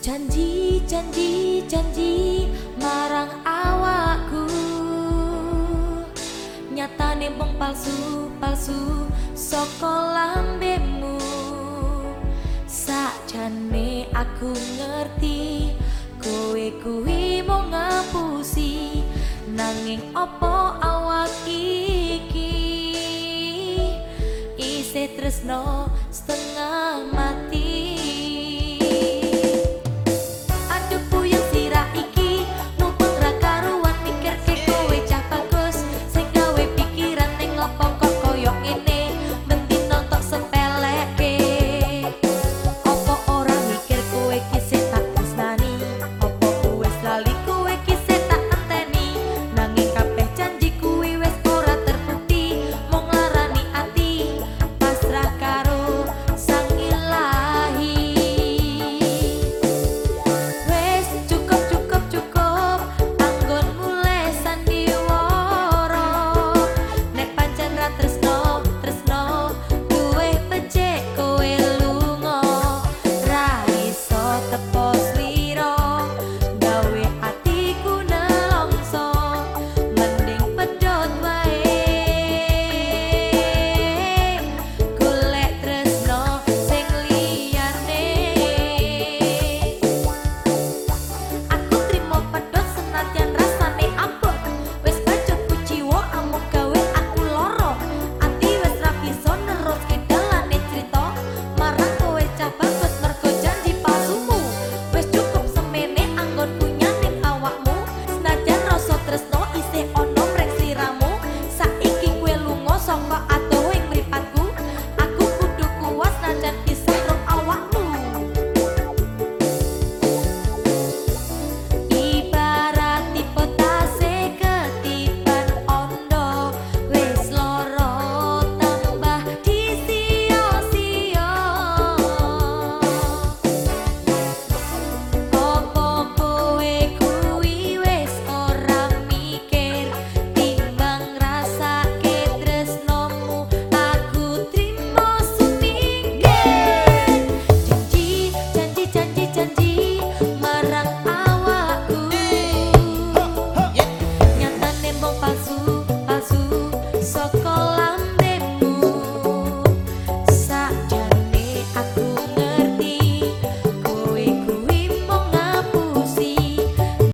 janji janji janji marang awakku. Nyatane bong palsu palsu saka lambemu. Sakjane aku ngerti kowe kuwi mau ngapusi. Nanging opo awak iki? Isih tresno pa